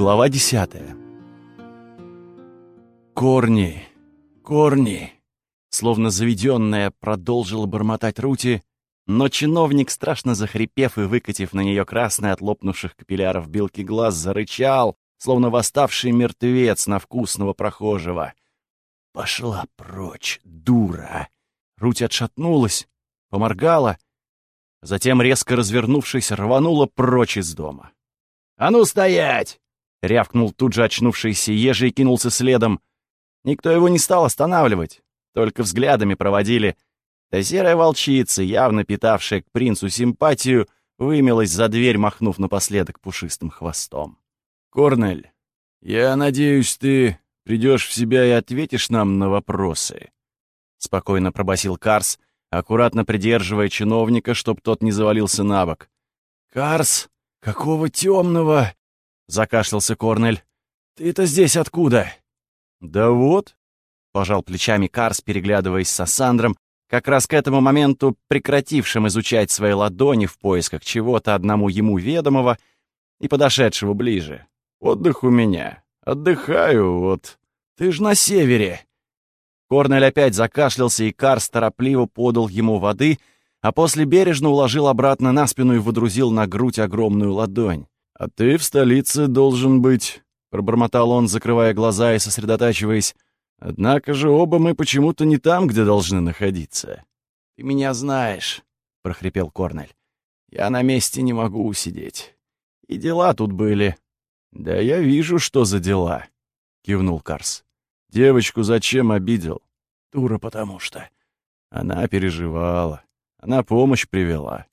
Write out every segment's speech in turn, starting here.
Глава десятая. «Корни! Корни!» Словно заведенная продолжила бормотать Рути, но чиновник, страшно захрипев и выкатив на нее красный от лопнувших капилляров белки глаз, зарычал, словно восставший мертвец на вкусного прохожего. «Пошла прочь, дура!» Руть отшатнулась, поморгала, затем, резко развернувшись, рванула прочь из дома. «А ну стоять!» — рявкнул тут же очнувшийся ежи и кинулся следом. Никто его не стал останавливать, только взглядами проводили. Да серая волчица, явно питавшая к принцу симпатию, вымилась за дверь, махнув напоследок пушистым хвостом. «Корнель, я надеюсь, ты придешь в себя и ответишь нам на вопросы», — спокойно пробасил Карс, аккуратно придерживая чиновника, чтоб тот не завалился на бок. «Карс, какого темного?» — закашлялся Корнель. «Ты-то здесь откуда?» «Да вот», — пожал плечами Карс, переглядываясь с Ассандром, как раз к этому моменту прекратившим изучать свои ладони в поисках чего-то одному ему ведомого и подошедшего ближе. «Отдых у меня. Отдыхаю, вот. Ты ж на севере!» Корнель опять закашлялся, и Карс торопливо подал ему воды, а после бережно уложил обратно на спину и выдрузил на грудь огромную ладонь. «А ты в столице должен быть...» — пробормотал он, закрывая глаза и сосредотачиваясь. «Однако же оба мы почему-то не там, где должны находиться». «Ты меня знаешь», — прохрипел Корнель. «Я на месте не могу усидеть. И дела тут были». «Да я вижу, что за дела», — кивнул Карс. «Девочку зачем обидел?» «Дура потому что». Она переживала. Она помощь привела.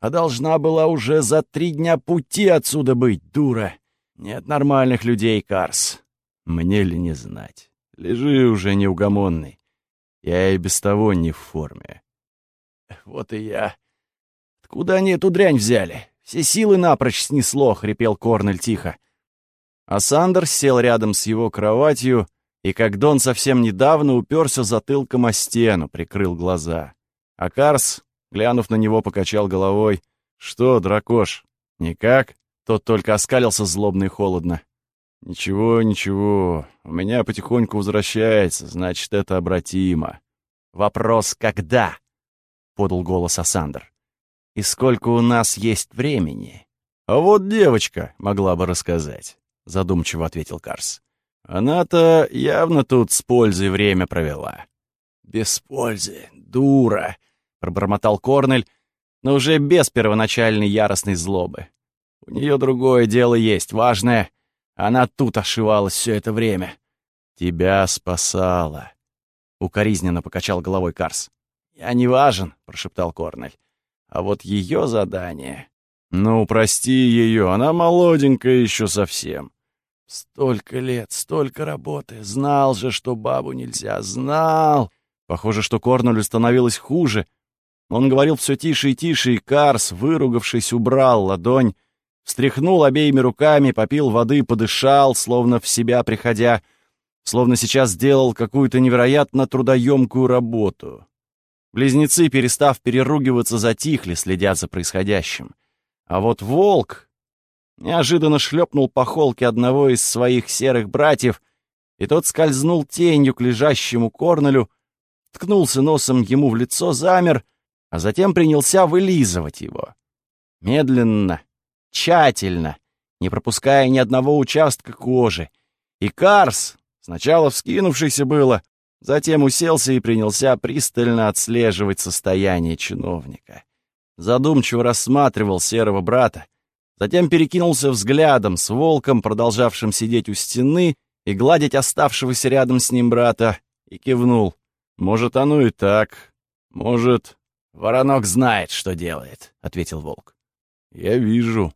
А должна была уже за три дня пути отсюда быть, дура. Нет нормальных людей, Карс. Мне ли не знать? Лежи уже неугомонный. Я и без того не в форме. Вот и я. Откуда они эту дрянь взяли? Все силы напрочь снесло, — хрипел Корнель тихо. А Сандерс сел рядом с его кроватью и, как Дон совсем недавно, уперся затылком о стену, прикрыл глаза. А Карс, глянув на него, покачал головой. «Что, дракош, никак?» Тот только оскалился злобно и холодно. «Ничего, ничего, у меня потихоньку возвращается, значит, это обратимо». «Вопрос, когда?» — подал голос Асандр. «И сколько у нас есть времени?» «А вот девочка могла бы рассказать», — задумчиво ответил Карс. «Она-то явно тут с пользой время провела». «Без пользы, дура», — пробормотал Корнель, но уже без первоначальной яростной злобы. У нее другое дело есть, важное. Она тут ошивалась все это время. Тебя спасала. Укоризненно покачал головой Карс. «Я не важен», — прошептал Корнель. «А вот ее задание...» «Ну, прости ее, она молоденькая еще совсем». «Столько лет, столько работы. Знал же, что бабу нельзя, знал!» Похоже, что Корнелю становилось хуже. Он говорил все тише и тише, и Карс, выругавшись, убрал ладонь, встряхнул обеими руками, попил воды, подышал, словно в себя приходя, словно сейчас сделал какую-то невероятно трудоемкую работу. Близнецы, перестав переругиваться, затихли, следят за происходящим. А вот волк неожиданно шлепнул по холке одного из своих серых братьев, и тот скользнул тенью к лежащему Корнелю, ткнулся носом ему в лицо, замер, а затем принялся вылизывать его. Медленно, тщательно, не пропуская ни одного участка кожи. И Карс, сначала вскинувшийся было, затем уселся и принялся пристально отслеживать состояние чиновника. Задумчиво рассматривал серого брата, затем перекинулся взглядом с волком, продолжавшим сидеть у стены и гладить оставшегося рядом с ним брата, и кивнул. «Может, оно и так. Может...» «Воронок знает, что делает», — ответил волк. «Я вижу»,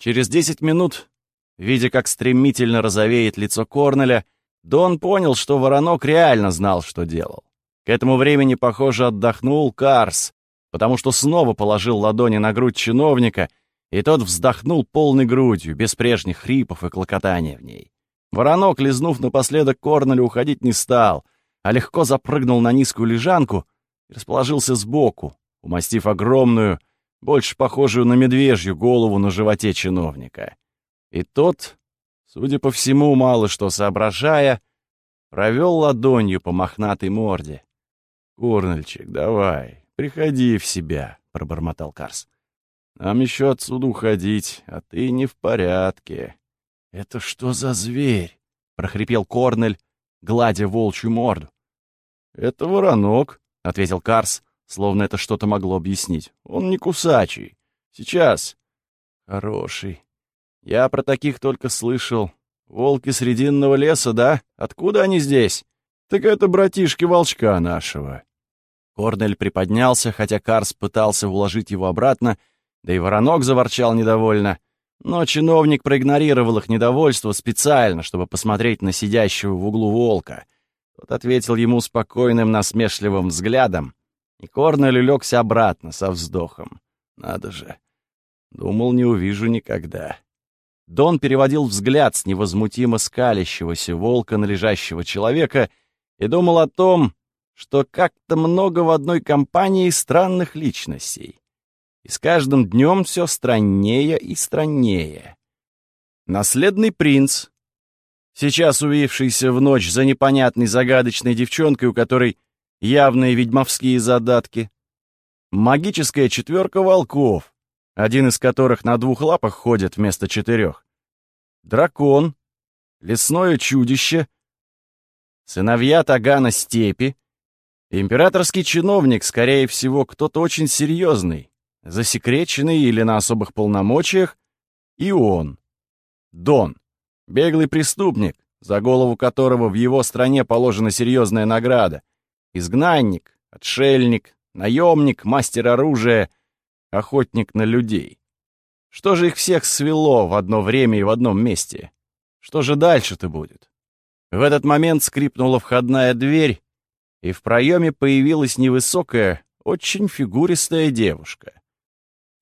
Через десять минут, видя, как стремительно розовеет лицо Корнеля, Дон понял, что Воронок реально знал, что делал. К этому времени, похоже, отдохнул Карс, потому что снова положил ладони на грудь чиновника, и тот вздохнул полной грудью, без прежних хрипов и клокотания в ней. Воронок, лизнув напоследок Корнелю, уходить не стал, а легко запрыгнул на низкую лежанку и расположился сбоку, умастив огромную, больше похожую на медвежью голову на животе чиновника. И тот судя по всему, мало что соображая, провел ладонью по мохнатой морде. «Корнельчик, давай, приходи в себя», — пробормотал Карс. «Нам еще отсюда уходить, а ты не в порядке». «Это что за зверь?» — прохрипел Корнель, гладя волчью морду. «Это воронок», — ответил Карс, словно это что-то могло объяснить. «Он не кусачий. Сейчас». «Хороший. Я про таких только слышал. Волки Срединного леса, да? Откуда они здесь?» «Так это братишки волчка нашего». Корнель приподнялся, хотя Карс пытался уложить его обратно, да и воронок заворчал недовольно. Но чиновник проигнорировал их недовольство специально, чтобы посмотреть на сидящего в углу волка. Тот ответил ему спокойным насмешливым взглядом, и Корнель улегся обратно со вздохом. «Надо же! Думал, не увижу никогда». Дон переводил взгляд с невозмутимо скалящегося волка на лежащего человека и думал о том, что как-то много в одной компании странных личностей. И с каждым днем все страннее и страннее. Наследный принц, сейчас увившийся в ночь за непонятной загадочной девчонкой, у которой явные ведьмовские задатки. Магическая четверка волков, один из которых на двух лапах ходит вместо четырех. Дракон, лесное чудище, сыновья Тагана степи, императорский чиновник, скорее всего, кто-то очень серьезный, засекреченный или на особых полномочиях, и он, Дон, беглый преступник, за голову которого в его стране положена серьезная награда, изгнанник, отшельник, наемник, мастер оружия, охотник на людей. Что же их всех свело в одно время и в одном месте? Что же дальше-то будет? В этот момент скрипнула входная дверь, и в проеме появилась невысокая, очень фигуристая девушка.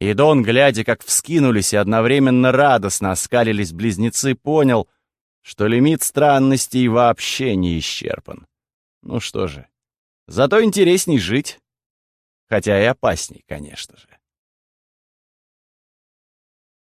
И Дон, глядя, как вскинулись и одновременно радостно оскалились близнецы, понял, что лимит странностей вообще не исчерпан. Ну что же, зато интересней жить. Хотя и опасней, конечно же.